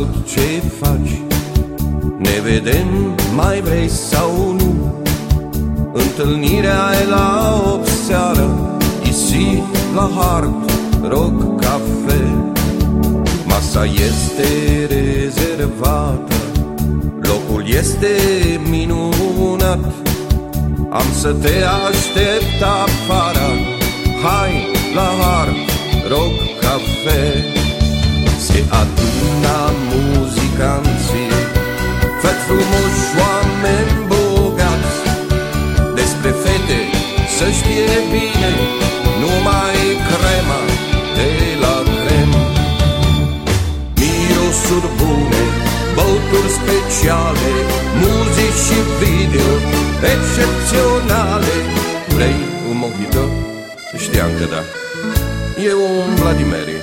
Salut, ce faci? Ne vedem, mai vrei sau nu? Întâlnirea e la 8 seară Isi la hard, rog cafe Masa este rezervată Locul este minunat Am să te aștept afară Hai la hard, rog cafe să știe bine Numai crema de la crem. Mirosuri bune, băuturi speciale Muzici și video excepționale. Vrei un mojito? Știam că da. E un Vladimiri,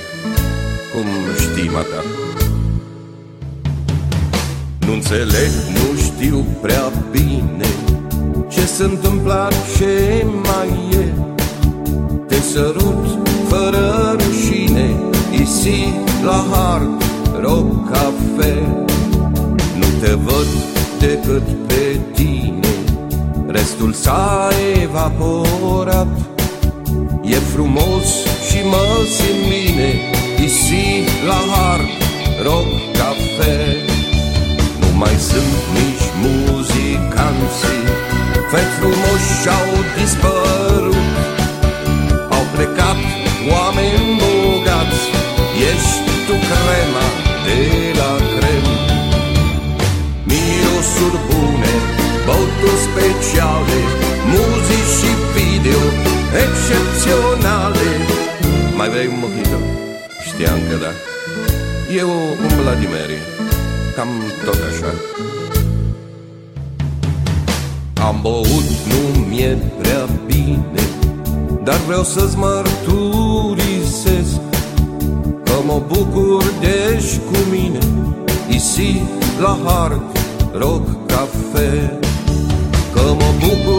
cum știi, mata. Nu înțeleg, nu știu prea bine Ce se întâmplă, ce mai e. Te sărut fără rușine Isi la hard, rog cafe Nu te văd decât pe tine Restul s-a evaporat. E frumos și mă simt bine Isi la hard, rog cafe Nu mai sunt nici și-au dispărut. Au plecat oameni bogați. Ești tu crema de la crem. Mirosuri bune, băuturi speciale Muzici și video excepționale. Mai vrei un mojito? Știam că da. Eu un Vladimiri, cam tot așa prea bine Dar vreau să-ți mărturisesc Că mă bucur de cu mine. Isi la hard, rog cafe Că mă bucur de cu